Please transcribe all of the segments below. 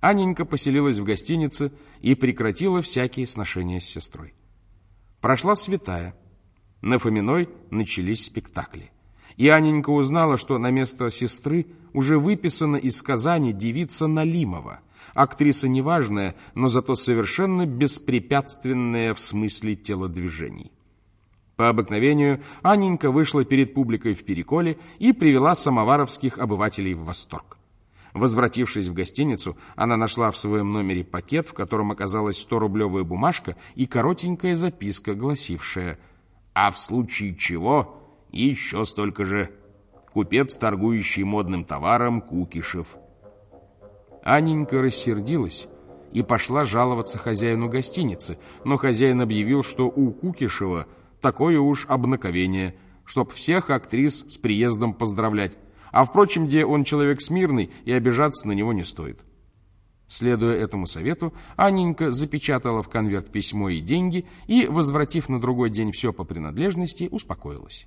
Анненька поселилась в гостинице и прекратила всякие сношения с сестрой. Прошла святая. На Фоминой начались спектакли. И Анненька узнала, что на место сестры уже выписана из Казани девица Налимова, актриса неважная, но зато совершенно беспрепятственная в смысле телодвижений. По обыкновению Анненька вышла перед публикой в Переколе и привела самоваровских обывателей в восторг. Возвратившись в гостиницу, она нашла в своем номере пакет, в котором оказалась 100-рублевая бумажка и коротенькая записка, гласившая «А в случае чего еще столько же. Купец, торгующий модным товаром, Кукишев». Анненька рассердилась и пошла жаловаться хозяину гостиницы, но хозяин объявил, что у Кукишева такое уж обнаковение, чтоб всех актрис с приездом поздравлять, а, впрочем, где он человек смирный, и обижаться на него не стоит. Следуя этому совету, Анненька запечатала в конверт письмо и деньги и, возвратив на другой день все по принадлежности, успокоилась.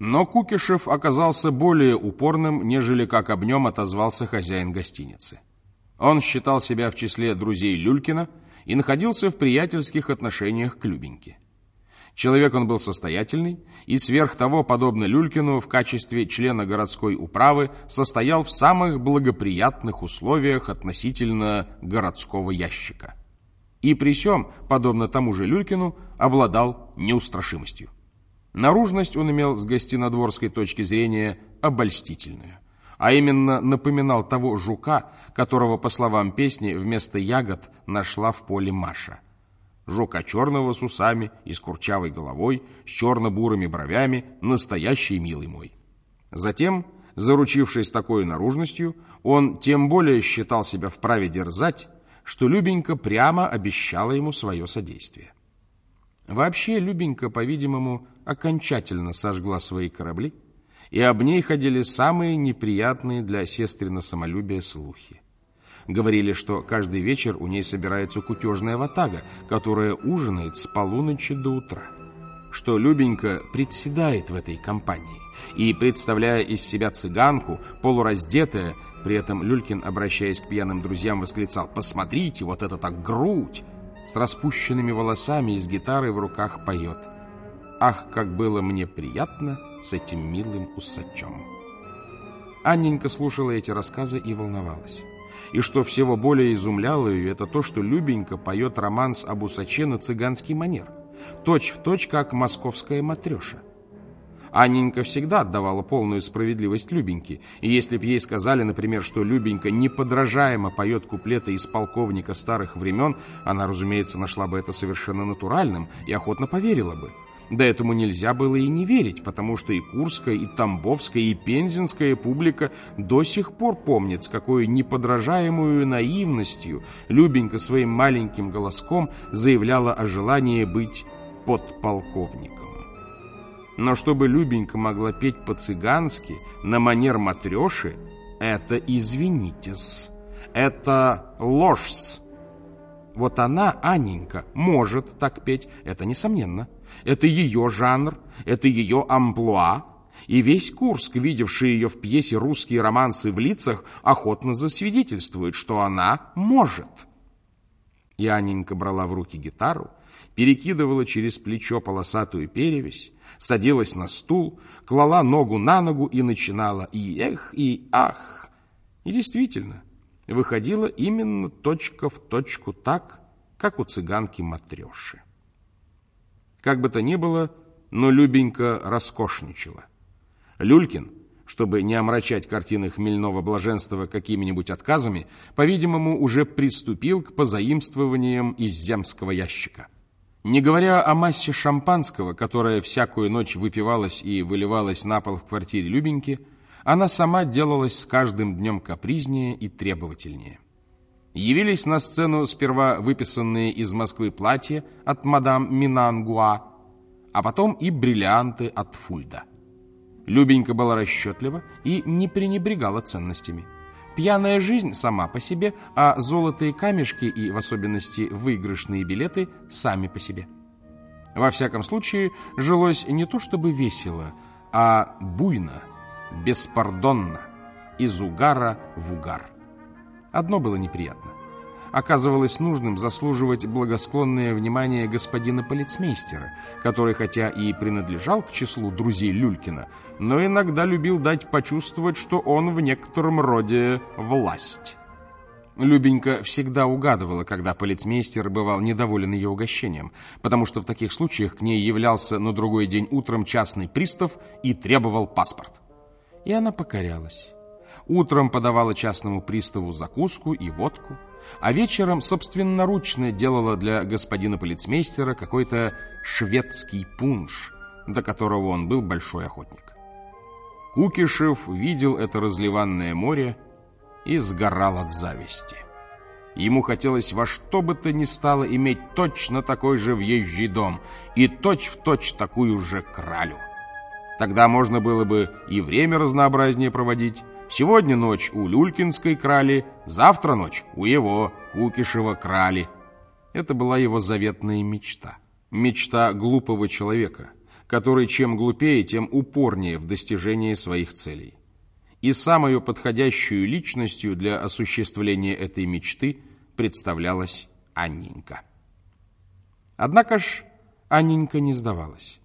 Но Кукишев оказался более упорным, нежели как об нем отозвался хозяин гостиницы. Он считал себя в числе друзей Люлькина и находился в приятельских отношениях к Любеньке. Человек он был состоятельный и сверх того, подобно Люлькину, в качестве члена городской управы состоял в самых благоприятных условиях относительно городского ящика. И при сём, подобно тому же Люлькину, обладал неустрашимостью. Наружность он имел с гостинодворской точки зрения обольстительную а именно напоминал того жука, которого, по словам песни, вместо ягод нашла в поле Маша. Жука черного с усами и с курчавой головой, с черно-бурыми бровями, настоящий милый мой. Затем, заручившись такой наружностью, он тем более считал себя вправе дерзать, что Любенька прямо обещала ему свое содействие. Вообще Любенька, по-видимому, окончательно сожгла свои корабли, и об ней ходили самые неприятные для сестрина самолюбия слухи. Говорили, что каждый вечер у ней собирается кутежная ватага, которая ужинает с полуночи до утра. Что Любенька председает в этой компании и, представляя из себя цыганку, полураздетая, при этом Люлькин, обращаясь к пьяным друзьям, восклицал «Посмотрите, вот это так грудь!» С распущенными волосами и с гитарой в руках поет «Ах, как было мне приятно с этим милым усачом!» Анненька слушала эти рассказы и волновалась. И что всего более изумляло ее, это то, что Любенька поет романс об усаче на цыганский манер. Точь в точь, как московская матреша. Анненька всегда отдавала полную справедливость Любеньке, и если б ей сказали, например, что Любенька неподражаемо поет куплеты из полковника старых времен, она, разумеется, нашла бы это совершенно натуральным и охотно поверила бы. Да этому нельзя было и не верить, потому что и Курская, и Тамбовская, и Пензенская публика до сих пор помнит, с какой неподражаемую наивностью Любенька своим маленьким голоском заявляла о желании быть подполковником. Но чтобы Любенька могла петь по-цыгански на манер матреши, это, извинитесь, это ложь. Вот она, Анненька, может так петь, это несомненно. Это ее жанр, это ее амплуа, и весь Курск, видевший ее в пьесе «Русские романсы в лицах», охотно засвидетельствует, что она может. И Анненька брала в руки гитару, перекидывала через плечо полосатую перевесь, садилась на стул, клала ногу на ногу и начинала и эх, и ах. И действительно, выходила именно точка в точку так, как у цыганки Матреши. Как бы то ни было, но Любенька роскошничала. Люлькин, чтобы не омрачать картины хмельного блаженства какими-нибудь отказами, по-видимому, уже приступил к позаимствованиям из земского ящика. Не говоря о массе шампанского, которая всякую ночь выпивалась и выливалась на пол в квартире Любеньки, она сама делалась с каждым днем капризнее и требовательнее. Явились на сцену сперва выписанные из Москвы платья от мадам Минангуа, а потом и бриллианты от Фульда. Любенька была расчетлива и не пренебрегала ценностями. Пьяная жизнь сама по себе, а золотые камешки и, в особенности, выигрышные билеты сами по себе. Во всяком случае, жилось не то чтобы весело, а буйно, беспардонно, из угара в угар. Одно было неприятно. оказывалось нужным заслуживать благосклонное внимание господина полицмейстера, который хотя и принадлежал к числу друзей Люлькина, но иногда любил дать почувствовать, что он в некотором роде власть. Любенька всегда угадывала, когда полицмейстер бывал недоволен ее угощением, потому что в таких случаях к ней являлся на другой день утром частный пристав и требовал паспорт. И она покорялась. Утром подавала частному приставу закуску и водку, а вечером собственноручно делала для господина полицмейстера какой-то шведский пунш, до которого он был большой охотник. Кукишев видел это разливанное море и сгорал от зависти. Ему хотелось во что бы то ни стало иметь точно такой же въезжий дом и точь-в-точь точь такую же кралю. Тогда можно было бы и время разнообразнее проводить. Сегодня ночь у Люлькинской крали, завтра ночь у его, Кукишева крали. Это была его заветная мечта. Мечта глупого человека, который чем глупее, тем упорнее в достижении своих целей и самой подходящей личностью для осуществления этой мечты представлялась Анненька. Однако ж Анненька не сдавалась.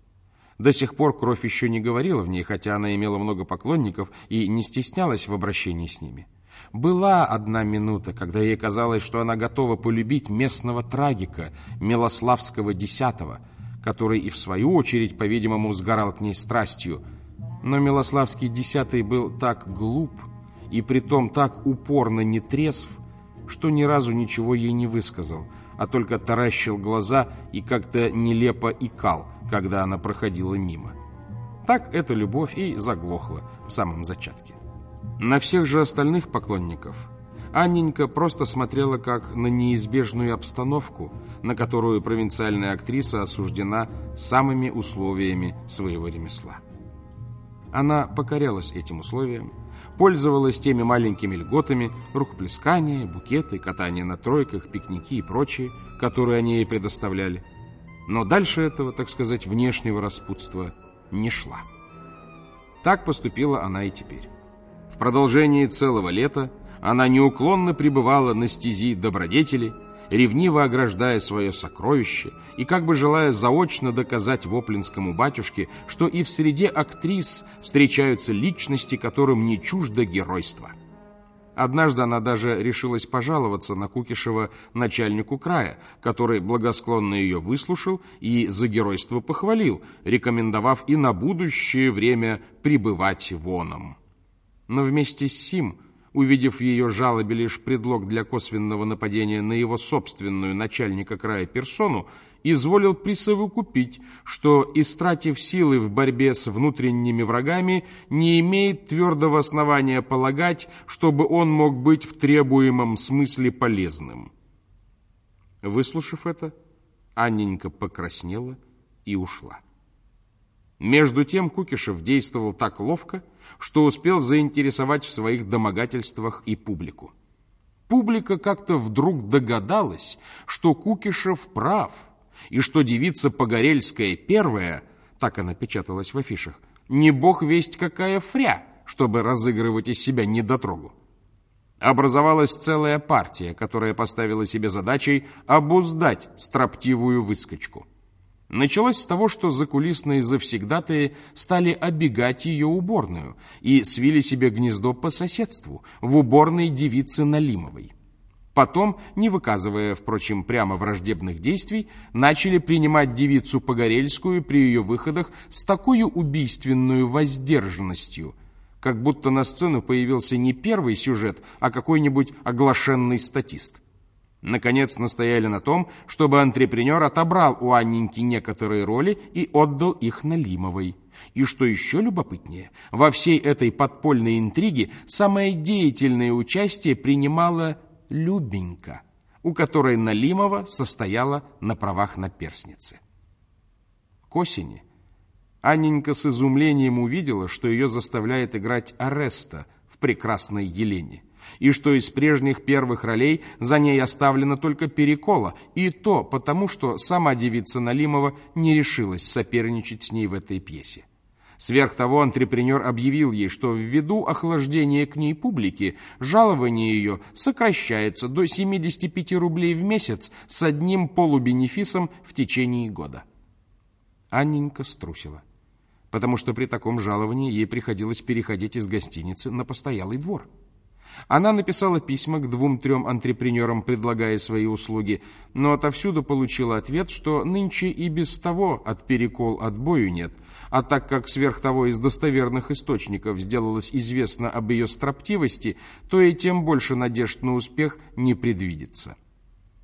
До сих пор кровь еще не говорила в ней, хотя она имела много поклонников и не стеснялась в обращении с ними. Была одна минута, когда ей казалось, что она готова полюбить местного трагика, Милославского десятого, который и в свою очередь, по-видимому, сгорал к ней страстью – но Милославский десятый был так глуп и притом так упорно не трезв, что ни разу ничего ей не высказал, а только таращил глаза и как-то нелепо икал, когда она проходила мимо. Так эта любовь и заглохла в самом зачатке. На всех же остальных поклонников Анненька просто смотрела как на неизбежную обстановку, на которую провинциальная актриса осуждена самыми условиями своего ремесла. Она покорялась этим условиям, пользовалась теми маленькими льготами, рукоплескания, букеты, катание на тройках, пикники и прочие, которые они ей предоставляли. Но дальше этого, так сказать, внешнего распутства не шла. Так поступила она и теперь. В продолжении целого лета она неуклонно пребывала на стези добродетели – ревниво ограждая свое сокровище и как бы желая заочно доказать воплинскому батюшке, что и в среде актрис встречаются личности, которым не чуждо геройство. Однажды она даже решилась пожаловаться на Кукишева начальнику края, который благосклонно ее выслушал и за геройство похвалил, рекомендовав и на будущее время пребывать воном. Но вместе с сим – увидев в ее жалобе лишь предлог для косвенного нападения на его собственную начальника края персону, изволил присовокупить, что, истратив силы в борьбе с внутренними врагами, не имеет твердого основания полагать, чтобы он мог быть в требуемом смысле полезным. Выслушав это, Анненька покраснела и ушла. Между тем Кукишев действовал так ловко, что успел заинтересовать в своих домогательствах и публику. Публика как-то вдруг догадалась, что Кукишев прав, и что девица Погорельская первая, так она печаталась в афишах, не бог весть какая фря, чтобы разыгрывать из себя недотрогу. Образовалась целая партия, которая поставила себе задачей обуздать строптивую выскочку. Началось с того, что закулисные завсегдатые стали обегать ее уборную и свили себе гнездо по соседству в уборной девицы Налимовой. Потом, не выказывая, впрочем, прямо враждебных действий, начали принимать девицу Погорельскую при ее выходах с такой убийственной воздержанностью, как будто на сцену появился не первый сюжет, а какой-нибудь оглашенный статист. Наконец настояли на том, чтобы антрепренер отобрал у Анненьки некоторые роли и отдал их Налимовой. И что еще любопытнее, во всей этой подпольной интриге самое деятельное участие принимала Любенька, у которой Налимова состояла на правах наперсницы. К осени Анненька с изумлением увидела, что ее заставляет играть Ареста в «Прекрасной Елене» и что из прежних первых ролей за ней оставлено только Перекола, и то потому, что сама девица Налимова не решилась соперничать с ней в этой пьесе. Сверх того, антрепренер объявил ей, что ввиду охлаждения к ней публики, жалование ее сокращается до 75 рублей в месяц с одним полубенефисом в течение года. Анненька струсила, потому что при таком жаловании ей приходилось переходить из гостиницы на постоялый двор. Она написала письма к двум-трем антрепренерам, предлагая свои услуги, но отовсюду получила ответ, что нынче и без того от перекол отбою нет, а так как сверх того из достоверных источников сделалось известно об ее строптивости, то и тем больше надежд на успех не предвидится.